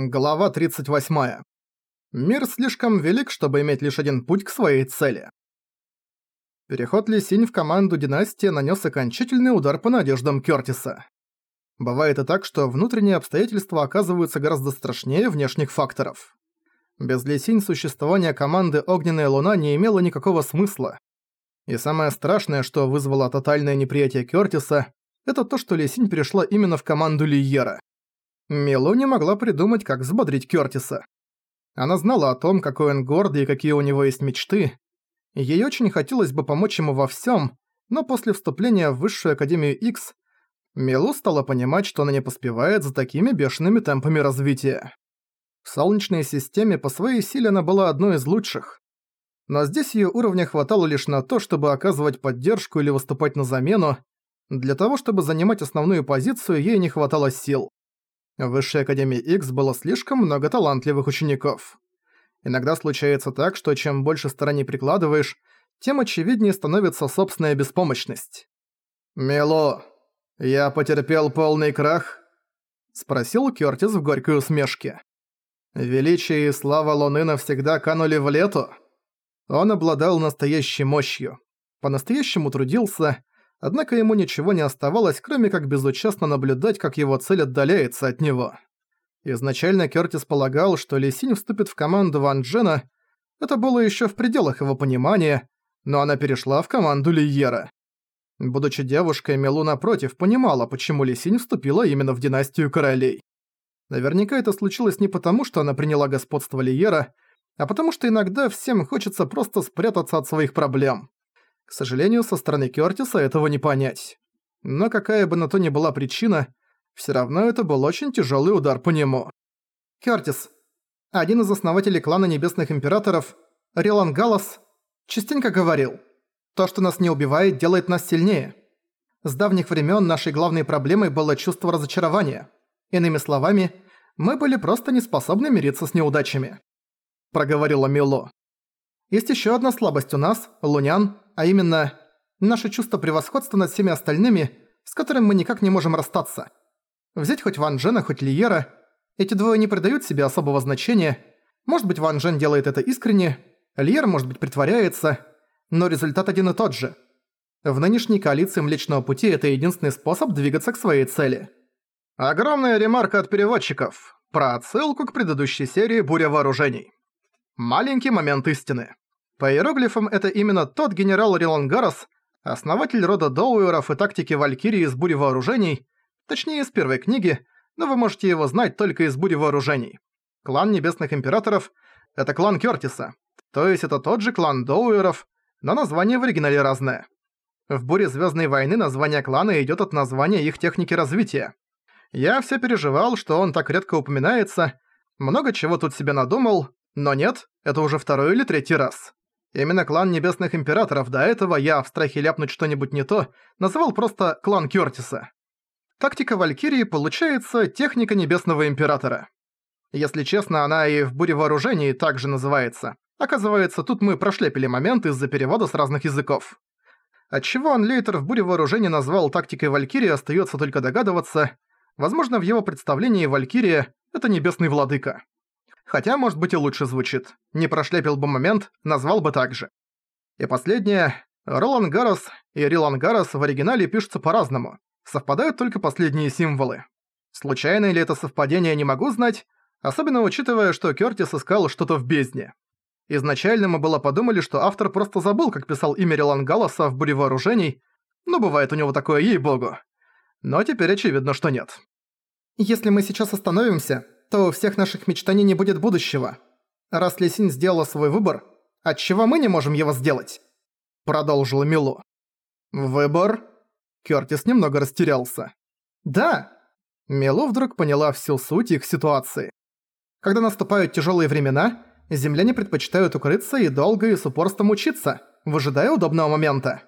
Глава 38. Мир слишком велик, чтобы иметь лишь один путь к своей цели. Переход Лисинь в команду Династия нанес окончательный удар по надеждам Кёртиса. Бывает и так, что внутренние обстоятельства оказываются гораздо страшнее внешних факторов. Без Лисинь существование команды Огненная Луна не имело никакого смысла. И самое страшное, что вызвало тотальное неприятие Кёртиса, это то, что Лисинь перешла именно в команду Лиера. Милу не могла придумать, как взбодрить Кёртиса. Она знала о том, какой он гордый и какие у него есть мечты. Ей очень хотелось бы помочь ему во всем, но после вступления в Высшую Академию X Милу стала понимать, что она не поспевает за такими бешеными темпами развития. В Солнечной системе по своей силе она была одной из лучших. Но здесь ее уровня хватало лишь на то, чтобы оказывать поддержку или выступать на замену. Для того, чтобы занимать основную позицию, ей не хватало сил. В Высшей Академии X было слишком много талантливых учеников. Иногда случается так, что чем больше стараний прикладываешь, тем очевиднее становится собственная беспомощность. «Мило, я потерпел полный крах?» — спросил Кёртис в горькой усмешке. «Величие и слава Луны навсегда канули в лету?» Он обладал настоящей мощью. По-настоящему трудился, однако ему ничего не оставалось, кроме как безучастно наблюдать, как его цель отдаляется от него. Изначально Кёртис полагал, что Лисинь вступит в команду Ван Джена, это было ещё в пределах его понимания, но она перешла в команду Лиера. Будучи девушкой, Милу напротив понимала, почему Лисинь вступила именно в династию королей. Наверняка это случилось не потому, что она приняла господство Лиера, а потому что иногда всем хочется просто спрятаться от своих проблем. К сожалению, со стороны Кёртиса этого не понять. Но какая бы на то ни была причина, всё равно это был очень тяжёлый удар по нему. Кёртис, один из основателей клана Небесных Императоров, Релан Галас, частенько говорил, «То, что нас не убивает, делает нас сильнее». С давних времен нашей главной проблемой было чувство разочарования. Иными словами, мы были просто не способны мириться с неудачами. Проговорила Мило. Есть еще одна слабость у нас, лунян, а именно наше чувство превосходства над всеми остальными, с которым мы никак не можем расстаться. Взять хоть Ван Джена, хоть Лиера, эти двое не придают себе особого значения. Может быть, Ван Джен делает это искренне, Лиер, может быть, притворяется, но результат один и тот же. В нынешней коалиции Млечного Пути это единственный способ двигаться к своей цели. Огромная ремарка от переводчиков про отсылку к предыдущей серии «Буря вооружений». Маленький момент истины. По иероглифам это именно тот генерал Рилангарос, основатель рода Доуэров и тактики Валькирии из Бури Вооружений, точнее из первой книги, но вы можете его знать только из Бури Вооружений. Клан Небесных Императоров — это клан Кёртиса, то есть это тот же клан Доуэров, но название в оригинале разное. В Буре Звездной войны название клана идет от названия их техники развития. Я все переживал, что он так редко упоминается, много чего тут себе надумал, но нет, это уже второй или третий раз. Именно клан Небесных Императоров до этого я, в страхе ляпнуть что-нибудь не то, называл просто клан Кёртиса. Тактика Валькирии получается техника Небесного Императора. Если честно, она и в Буре Вооружений также называется. Оказывается, тут мы прошляпили момент из-за перевода с разных языков. Отчего Анлейтер в Буре Вооружений назвал тактикой Валькирии, остается только догадываться. Возможно, в его представлении Валькирия — это Небесный Владыка. Хотя, может быть, и лучше звучит. Не прошляпил бы момент, назвал бы так же. И последнее. Ролан Гарос и Рилан Гарос в оригинале пишутся по-разному. Совпадают только последние символы. Случайно ли это совпадение, не могу знать, особенно учитывая, что Кёртис искал что-то в бездне. Изначально мы было подумали, что автор просто забыл, как писал имя Рилан Галласа в «Буре вооружений», но бывает у него такое, ей-богу. Но теперь очевидно, что нет. «Если мы сейчас остановимся, то у всех наших мечтаний не будет будущего. Раз Лисинь сделала свой выбор, отчего мы не можем его сделать?» Продолжила Милу. «Выбор?» Кёртис немного растерялся. «Да!» Милу вдруг поняла всю суть их ситуации. Когда наступают тяжелые времена, земляне предпочитают укрыться и долго и с упорством учиться, выжидая удобного момента.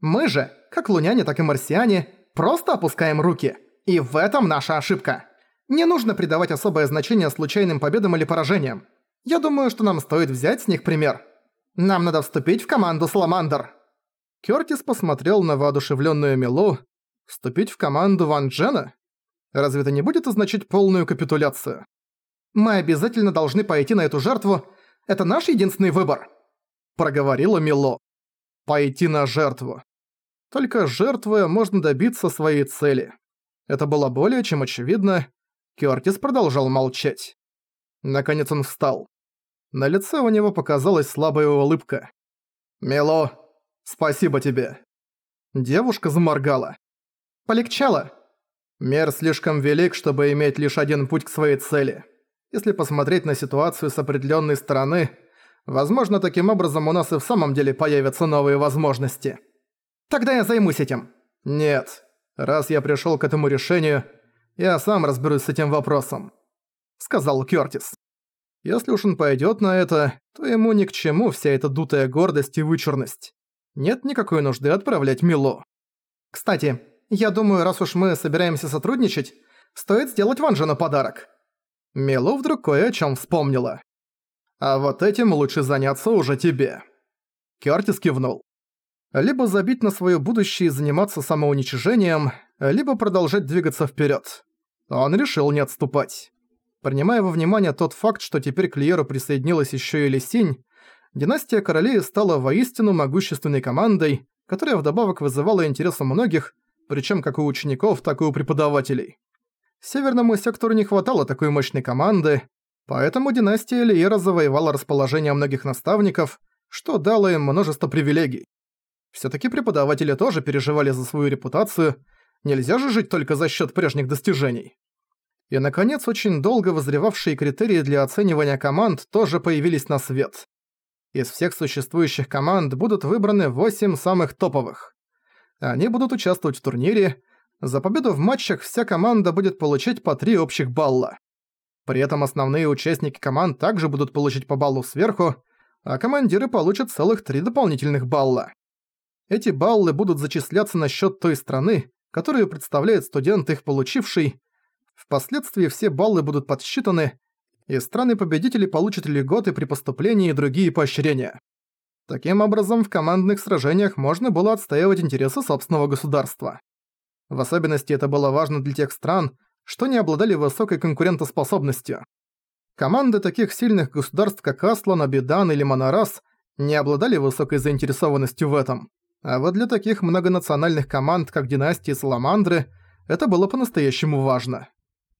Мы же, как луняне, так и марсиане, просто опускаем руки. И в этом наша ошибка. Не нужно придавать особое значение случайным победам или поражениям. Я думаю, что нам стоит взять с них пример. Нам надо вступить в команду Саламандр. Кёртис посмотрел на воодушевленную Милу. Вступить в команду Ван Джена? Разве это не будет означать полную капитуляцию? Мы обязательно должны пойти на эту жертву. Это наш единственный выбор», — проговорила Мило. «Пойти на жертву. Только жертвуя можно добиться своей цели». Это было более чем очевидно. Кёртис продолжал молчать. Наконец он встал. На лице у него показалась слабая улыбка. «Мило, спасибо тебе». Девушка заморгала. «Полегчало?» Мир слишком велик, чтобы иметь лишь один путь к своей цели. Если посмотреть на ситуацию с определенной стороны, возможно, таким образом у нас и в самом деле появятся новые возможности. Тогда я займусь этим. Нет. Раз я пришёл к этому решению, я сам разберусь с этим вопросом, сказал Кёртис. Если уж он пойдёт на это, то ему ни к чему вся эта дутая гордость и вычурность. Нет никакой нужды отправлять Мило. Кстати, я думаю, раз уж мы собираемся сотрудничать, стоит сделать Ванжену подарок. Мило вдруг кое о чём вспомнила. А вот этим лучше заняться уже тебе. Кёртис кивнул. Либо забить на своё будущее и заниматься самоуничижением, либо продолжать двигаться вперёд. Он решил не отступать. Принимая во внимание тот факт, что теперь к Лиеру присоединилась ещё и Лисинь, династия королей стала воистину могущественной командой, которая вдобавок вызывала интерес у многих, причём как у учеников, так и у преподавателей. Северному сектору не хватало такой мощной команды, поэтому династия Лиера завоевала расположение многих наставников, что дало им множество привилегий. Всё-таки преподаватели тоже переживали за свою репутацию, нельзя же жить только за счёт прежних достижений. И, наконец, очень долго возревавшие критерии для оценивания команд тоже появились на свет. Из всех существующих команд будут выбраны 8 самых топовых. Они будут участвовать в турнире. За победу в матчах вся команда будет получать по 3 общих балла. При этом основные участники команд также будут получить по баллу сверху, а командиры получат целых 3 дополнительных балла. Эти баллы будут зачисляться на счет той страны, которую представляет студент их получивший, Впоследствии все баллы будут подсчитаны, и страны-победители получат льготы при поступлении и другие поощрения. Таким образом, в командных сражениях можно было отстаивать интересы собственного государства. В особенности это было важно для тех стран, что не обладали высокой конкурентоспособностью. Команды таких сильных государств, как Аслан, Абидан или Монорас, не обладали высокой заинтересованностью в этом. А вот для таких многонациональных команд, как династии Саламандры, это было по-настоящему важно.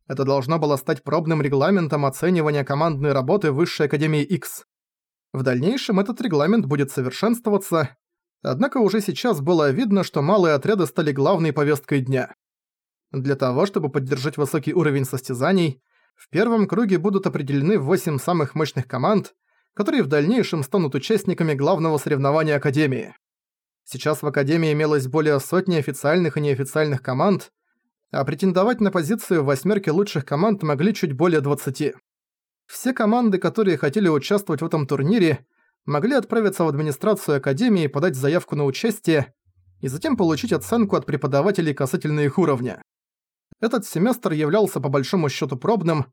Это должно было стать пробным регламентом оценивания командной работы Высшей Академии X. В дальнейшем этот регламент будет совершенствоваться, однако уже сейчас было видно, что малые отряды стали главной повесткой дня. Для того, чтобы поддержать высокий уровень состязаний, в первом круге будут определены 8 самых мощных команд, которые в дальнейшем станут участниками главного соревнования Академии. Сейчас в Академии имелось более сотни официальных и неофициальных команд, а претендовать на позицию в восьмерке лучших команд могли чуть более 20. Все команды, которые хотели участвовать в этом турнире, могли отправиться в администрацию Академии и подать заявку на участие, и затем получить оценку от преподавателей касательно их уровня. Этот семестр являлся по большому счету пробным,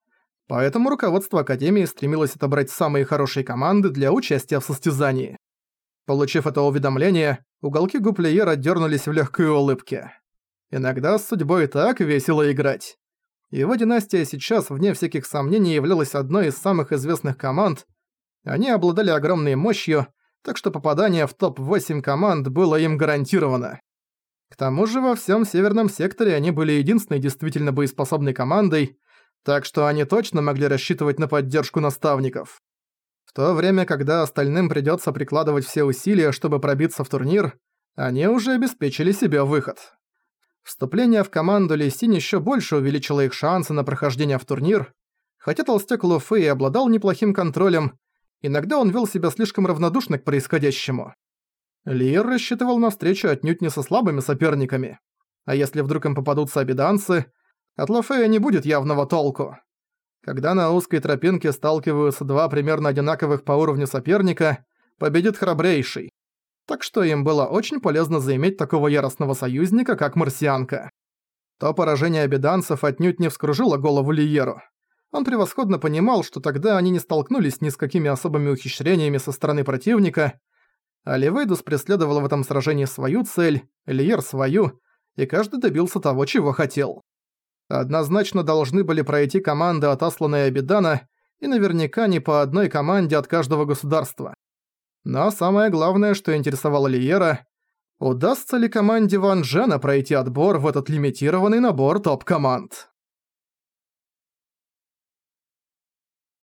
поэтому руководство Академии стремилось отобрать самые хорошие команды для участия в состязании. Получив это уведомление, уголки губ дернулись в легкой улыбке. Иногда с судьбой так весело играть. Его династия сейчас, вне всяких сомнений, являлась одной из самых известных команд. Они обладали огромной мощью, так что попадание в топ-8 команд было им гарантировано. К тому же во всем северном секторе они были единственной действительно боеспособной командой, так что они точно могли рассчитывать на поддержку наставников. В то время, когда остальным придётся прикладывать все усилия, чтобы пробиться в турнир, они уже обеспечили себе выход. Вступление в команду Лисинь еще больше увеличило их шансы на прохождение в турнир. Хотя толстяк Луфэй обладал неплохим контролем, иногда он вел себя слишком равнодушно к происходящему. Лиер рассчитывал на встречу отнюдь не со слабыми соперниками. А если вдруг им попадутся обиданцы, от Луфэя не будет явного толку. Когда на узкой тропинке сталкиваются два примерно одинаковых по уровню соперника, победит храбрейший так что им было очень полезно заиметь такого яростного союзника, как марсианка. То поражение обеданцев отнюдь не вскружило голову Лиеру. Он превосходно понимал, что тогда они не столкнулись ни с какими особыми ухищрениями со стороны противника, а Ливейдус преследовал в этом сражении свою цель, Лиер свою, и каждый добился того, чего хотел. Однозначно должны были пройти команды от Аслана и Абидана, и наверняка не по одной команде от каждого государства. Но самое главное, что интересовало Лиера, удастся ли команде Ван Джена пройти отбор в этот лимитированный набор топ-команд.